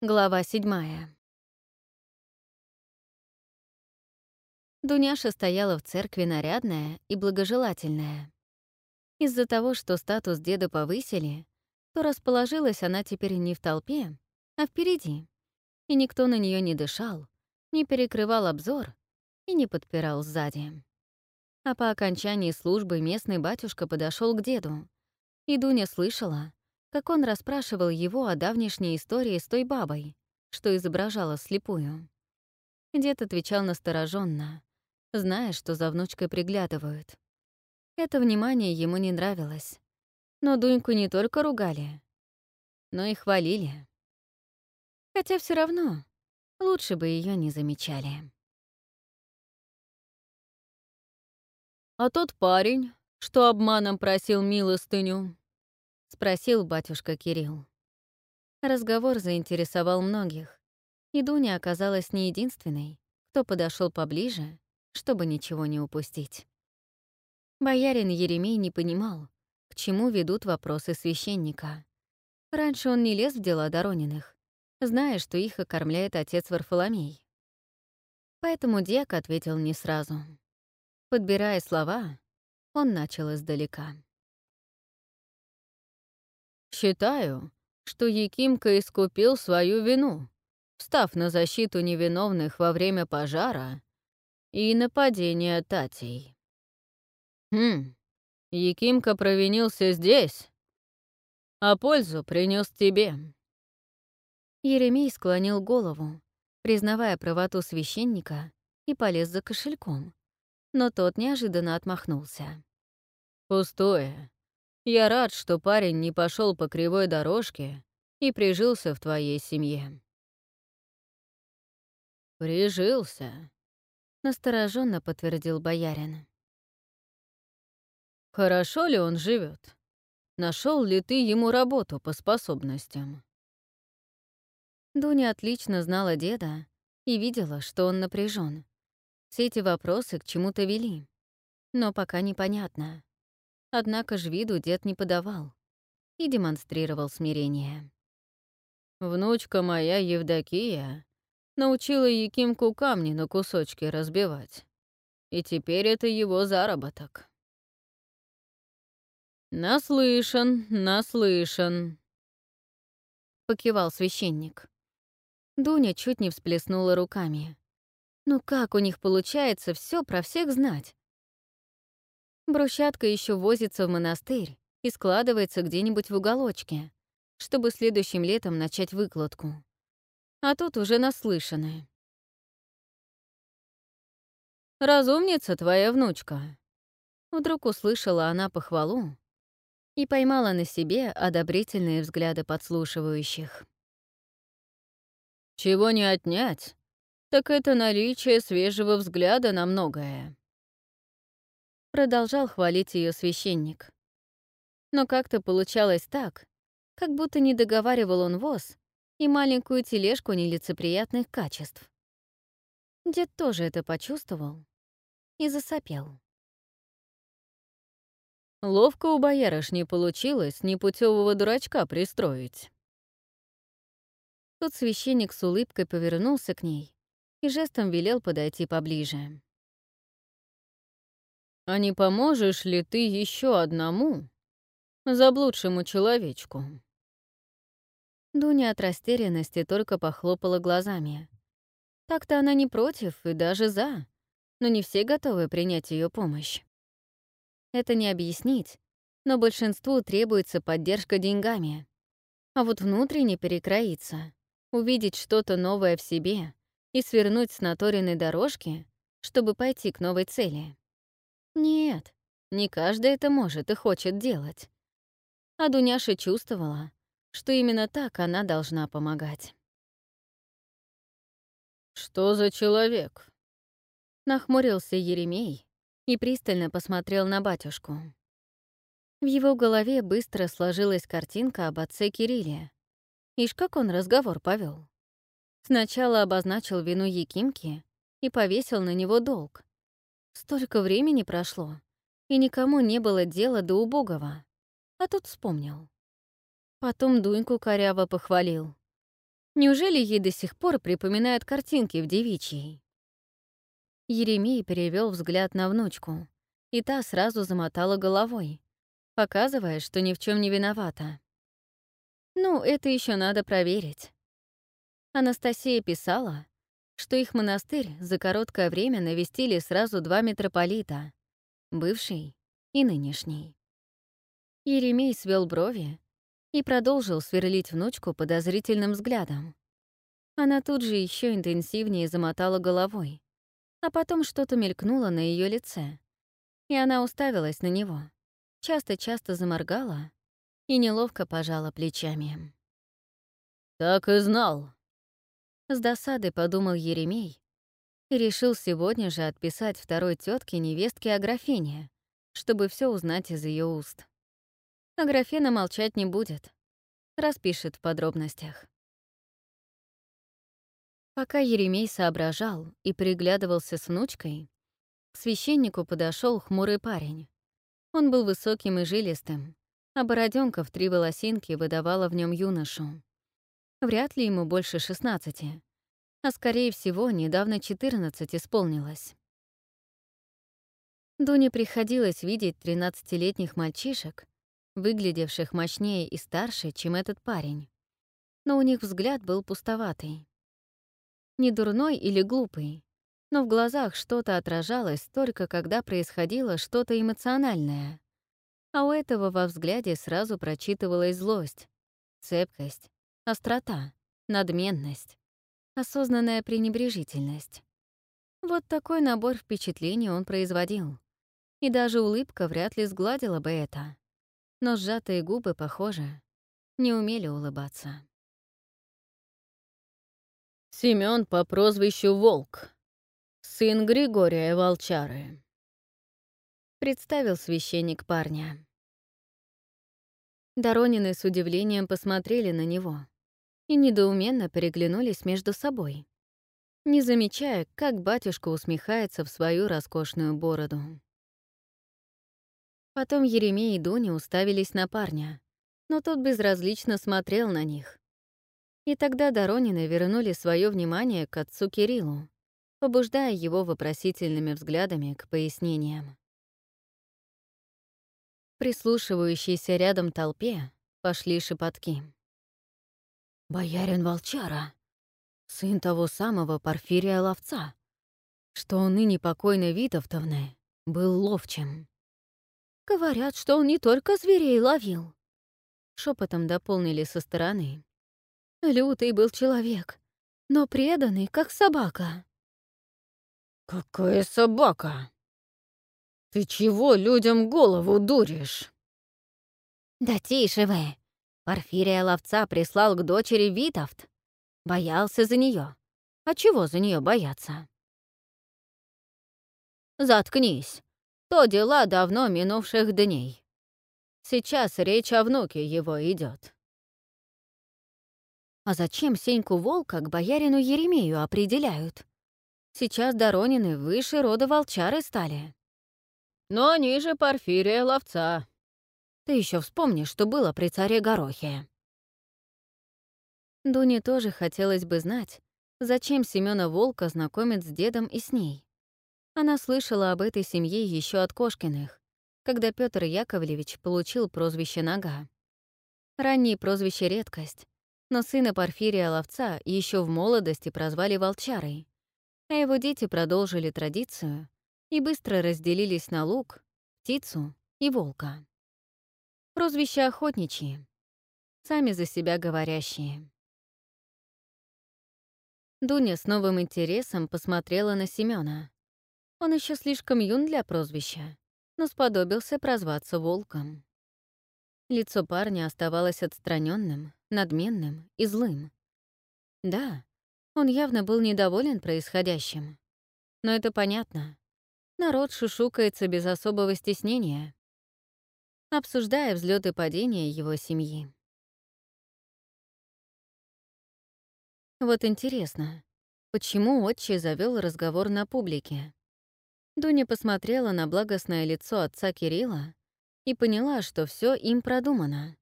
Глава седьмая. Дуняша стояла в церкви нарядная и благожелательная. Из-за того, что статус деда повысили, то расположилась она теперь не в толпе, а впереди, и никто на нее не дышал, не перекрывал обзор и не подпирал сзади. А по окончании службы местный батюшка подошел к деду, и Дуня слышала, как он расспрашивал его о давнешней истории с той бабой, что изображала слепую. Дед отвечал настороженно, зная, что за внучкой приглядывают. Это внимание ему не нравилось. Но Дуньку не только ругали, но и хвалили. Хотя все равно лучше бы ее не замечали. А тот парень, что обманом просил милостыню, — спросил батюшка Кирилл. Разговор заинтересовал многих, и Дуня оказалась не единственной, кто подошел поближе, чтобы ничего не упустить. Боярин Еремей не понимал, к чему ведут вопросы священника. Раньше он не лез в дела Дорониных, зная, что их окормляет отец Варфоломей. Поэтому дьяк ответил не сразу. Подбирая слова, он начал издалека. Считаю, что Якимка искупил свою вину, встав на защиту невиновных во время пожара и нападения Татей. Хм, Якимка провинился здесь, а пользу принес тебе. Еремей склонил голову, признавая правоту священника, и полез за кошельком, но тот неожиданно отмахнулся. «Пустое. Я рад, что парень не пошел по кривой дорожке и прижился в твоей семье. Прижился, настороженно подтвердил боярин. Хорошо ли он живет? Нашел ли ты ему работу по способностям? Дуня отлично знала деда и видела, что он напряжен. Все эти вопросы к чему-то вели. Но пока непонятно, Однако ж виду дед не подавал и демонстрировал смирение. «Внучка моя Евдокия научила Якимку камни на кусочки разбивать, и теперь это его заработок». «Наслышан, наслышан», — покивал священник. Дуня чуть не всплеснула руками. «Ну как у них получается все про всех знать? Брусчатка еще возится в монастырь и складывается где-нибудь в уголочке, чтобы следующим летом начать выкладку. А тут уже наслышаны. «Разумница твоя внучка», Вдруг услышала она похвалу и поймала на себе одобрительные взгляды подслушивающих. «Чего не отнять, так это наличие свежего взгляда на многое. Продолжал хвалить ее священник. Но как-то получалось так, как будто не договаривал он воз и маленькую тележку нелицеприятных качеств. Дед тоже это почувствовал и засопел. Ловко у боярышни получилось непутевого дурачка пристроить. Тут священник с улыбкой повернулся к ней и жестом велел подойти поближе. А не поможешь ли ты еще одному заблудшему человечку?» Дуня от растерянности только похлопала глазами. Так-то она не против и даже за, но не все готовы принять ее помощь. Это не объяснить, но большинству требуется поддержка деньгами. А вот внутренне перекроиться, увидеть что-то новое в себе и свернуть с наторенной дорожки, чтобы пойти к новой цели. Нет, не каждый это может и хочет делать. А Дуняша чувствовала, что именно так она должна помогать. «Что за человек?» Нахмурился Еремей и пристально посмотрел на батюшку. В его голове быстро сложилась картинка об отце Кирилле. Ишь, как он разговор повел. Сначала обозначил вину Якимки и повесил на него долг, Столько времени прошло, и никому не было дела до убогого. А тут вспомнил. Потом Дуньку коряво похвалил. Неужели ей до сих пор припоминают картинки в девичьей? Еремей перевел взгляд на внучку, и та сразу замотала головой, показывая, что ни в чем не виновата. Ну, это еще надо проверить. Анастасия писала, что их монастырь за короткое время навестили сразу два митрополита — бывший и нынешний. Еремей свел брови и продолжил сверлить внучку подозрительным взглядом. Она тут же еще интенсивнее замотала головой, а потом что-то мелькнуло на ее лице, и она уставилась на него, часто-часто заморгала и неловко пожала плечами. «Так и знал», с досадой подумал Еремей и решил сегодня же отписать второй тетке невестке Аграфене, чтобы все узнать из ее уст. Аграфена молчать не будет, распишет в подробностях. Пока Еремей соображал и приглядывался с внучкой, к священнику подошел хмурый парень. Он был высоким и жилистым, а бороденка в три волосинки выдавала в нем юношу. Вряд ли ему больше 16, а скорее всего, недавно 14 исполнилось. Дуне приходилось видеть 13-летних мальчишек, выглядевших мощнее и старше, чем этот парень. Но у них взгляд был пустоватый. Не дурной или глупый, но в глазах что-то отражалось только когда происходило что-то эмоциональное. А у этого во взгляде сразу прочитывалась злость, цепкость, острота, надменность, осознанная пренебрежительность. Вот такой набор впечатлений он производил. И даже улыбка вряд ли сгладила бы это. Но сжатые губы, похоже, не умели улыбаться. Семён по прозвищу Волк, сын Григория Волчары. Представил священник парня. Доронины с удивлением посмотрели на него и недоуменно переглянулись между собой, не замечая, как батюшка усмехается в свою роскошную бороду. Потом Еремей и Дуня уставились на парня, но тот безразлично смотрел на них. И тогда Доронины вернули свое внимание к отцу Кириллу, побуждая его вопросительными взглядами к пояснениям. Прислушивающейся рядом толпе пошли шепотки. Боярин Волчара, сын того самого Порфирия Ловца, что он ныне покойной Витовтовны был ловчим. Говорят, что он не только зверей ловил. Шепотом дополнили со стороны. Лютый был человек, но преданный, как собака. «Какая собака? Ты чего людям голову дуришь?» «Да тише вы! Порфирия ловца прислал к дочери Витовт. Боялся за нее. А чего за нее бояться? Заткнись. То дела давно минувших дней. Сейчас речь о внуке его идет. А зачем Сеньку Волка к боярину Еремею определяют? Сейчас Доронины выше рода волчары стали. Но ниже Порфирия ловца, ты еще вспомни, что было при царе Горохе. Дуне тоже хотелось бы знать, зачем Семёна Волка знакомит с дедом и с ней. Она слышала об этой семье еще от Кошкиных, когда Петр Яковлевич получил прозвище Нога. Раннее прозвище — редкость, но сына Порфирия Ловца еще в молодости прозвали Волчарой, а его дети продолжили традицию и быстро разделились на лук, птицу и волка. Прозвища охотничьи, сами за себя говорящие. Дуня с новым интересом посмотрела на Семёна. Он еще слишком юн для прозвища, но сподобился прозваться волком. Лицо парня оставалось отстраненным, надменным и злым. Да, он явно был недоволен происходящим. Но это понятно. Народ шушукается без особого стеснения обсуждая взлет и падение его семьи. Вот интересно, почему отче завел разговор на публике? Дуня посмотрела на благостное лицо отца Кирилла и поняла, что все им продумано.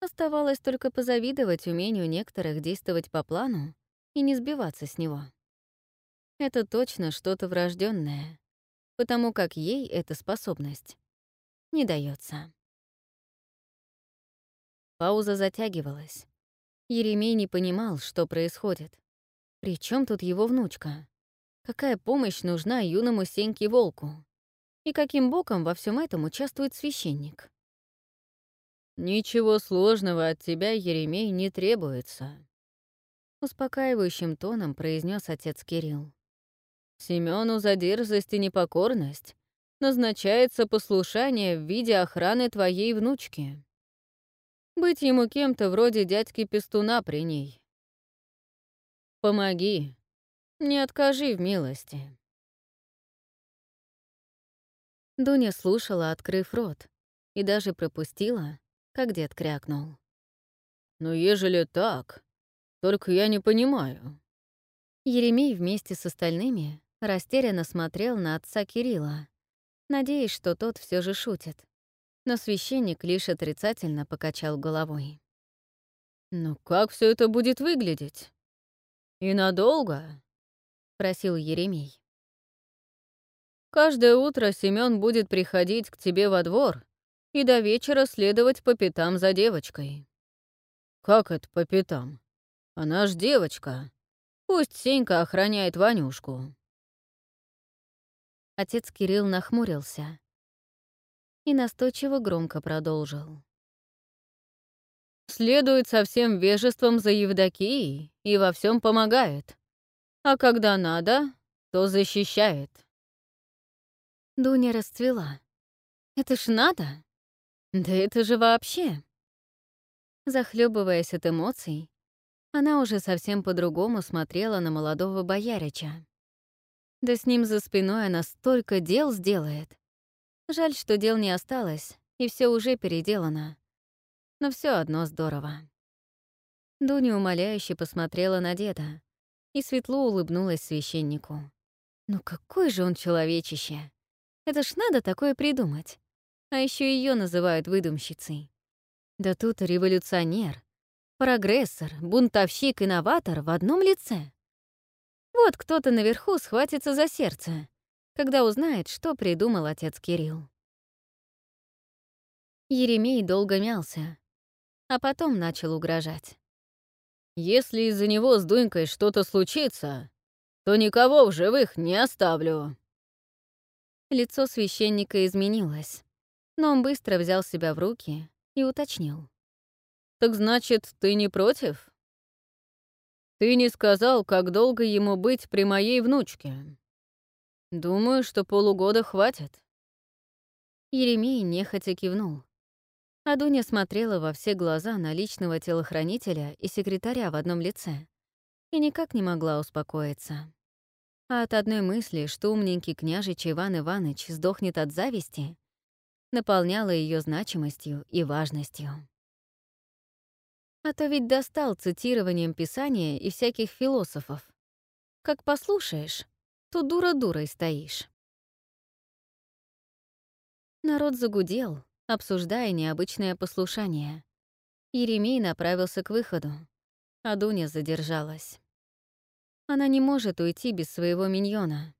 Оставалось только позавидовать умению некоторых действовать по плану и не сбиваться с него. Это точно что-то врожденное, потому как ей эта способность не дается. Пауза затягивалась. Еремей не понимал, что происходит. При чем тут его внучка? Какая помощь нужна юному Сеньке Волку? И каким боком во всем этом участвует священник? «Ничего сложного от тебя, Еремей, не требуется», — успокаивающим тоном произнес отец Кирилл. Семену за дерзость и непокорность назначается послушание в виде охраны твоей внучки. Быть ему кем-то вроде дядьки Пестуна при ней. Помоги, не откажи в милости. Дуня слушала, открыв рот, и даже пропустила, как дед крякнул. «Но ежели так, только я не понимаю». Еремей вместе с остальными растерянно смотрел на отца Кирилла, надеясь, что тот все же шутит. Но священник лишь отрицательно покачал головой. «Ну как все это будет выглядеть? И надолго?» — просил Еремей. «Каждое утро Семён будет приходить к тебе во двор и до вечера следовать по пятам за девочкой». «Как это по пятам? Она ж девочка. Пусть Сенька охраняет Ванюшку». Отец Кирилл нахмурился и настойчиво громко продолжил. «Следует со всем вежеством за Евдокией и во всем помогает. А когда надо, то защищает». Дуня расцвела. «Это ж надо? Да это же вообще!» Захлебываясь от эмоций, она уже совсем по-другому смотрела на молодого боярича. Да с ним за спиной она столько дел сделает. Жаль, что дел не осталось, и все уже переделано. Но все одно здорово. Дуня умоляюще посмотрела на деда и светло улыбнулась священнику. Ну какой же он человечище! Это ж надо такое придумать. А еще ее называют выдумщицей. Да тут революционер, прогрессор, бунтовщик, инноватор в одном лице. Вот кто-то наверху схватится за сердце, когда узнает, что придумал отец Кирилл. Еремей долго мялся, а потом начал угрожать. «Если из-за него с Дунькой что-то случится, то никого в живых не оставлю». Лицо священника изменилось, но он быстро взял себя в руки и уточнил. «Так значит, ты не против?» Ты не сказал, как долго ему быть при моей внучке. Думаю, что полугода хватит. Еремей нехотя кивнул. А Дуня смотрела во все глаза на личного телохранителя и секретаря в одном лице и никак не могла успокоиться. А от одной мысли, что умненький княжич Иван Иванович сдохнет от зависти, наполняла ее значимостью и важностью. А то ведь достал цитированием Писания и всяких философов. Как послушаешь, то дура дурой стоишь. Народ загудел, обсуждая необычное послушание. Еремей направился к выходу, а Дуня задержалась. Она не может уйти без своего миньона.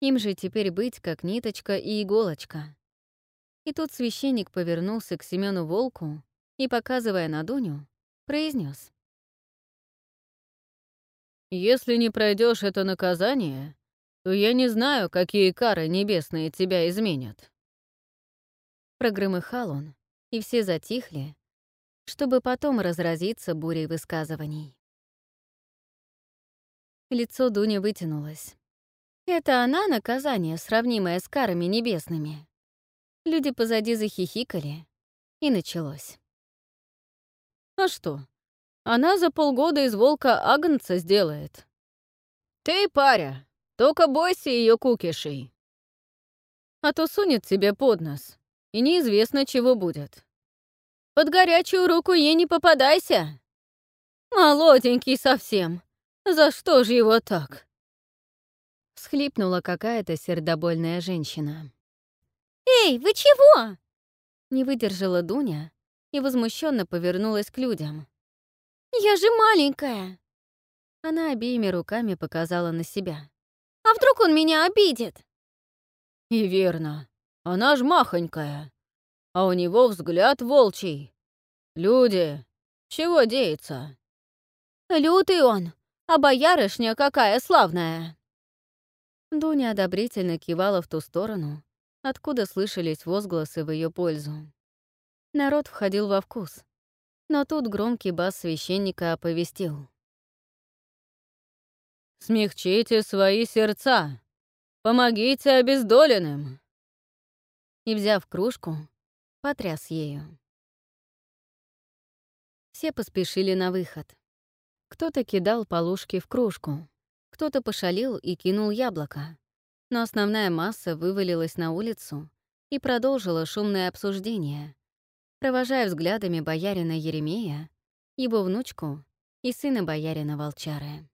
Им же теперь быть как ниточка и иголочка. И тут священник повернулся к Семену Волку и, показывая на Дуню, произнес: «Если не пройдешь это наказание, то я не знаю, какие кары небесные тебя изменят». Прогромыхал он, и все затихли, чтобы потом разразиться бурей высказываний. Лицо Дуни вытянулось. «Это она наказание, сравнимое с карами небесными?» Люди позади захихикали, и началось. А что? Она за полгода из волка агнца сделает. Ты, паря, только бойся ее кукишей. А то сунет тебе под нос, и неизвестно, чего будет. Под горячую руку ей не попадайся. Молоденький совсем. За что же его так? Схлипнула какая-то сердобольная женщина. «Эй, вы чего?» Не выдержала Дуня и возмущенно повернулась к людям. «Я же маленькая!» Она обеими руками показала на себя. «А вдруг он меня обидит?» «И верно. Она ж махонькая. А у него взгляд волчий. Люди, чего деется?» «Лютый он, а боярышня какая славная!» Дуня одобрительно кивала в ту сторону, откуда слышались возгласы в ее пользу. Народ входил во вкус, но тут громкий бас священника оповестил. «Смягчите свои сердца! Помогите обездоленным!» И, взяв кружку, потряс ею. Все поспешили на выход. Кто-то кидал полушки в кружку, кто-то пошалил и кинул яблоко. Но основная масса вывалилась на улицу и продолжила шумное обсуждение, провожая взглядами боярина Еремея, его внучку и сына боярина Волчары.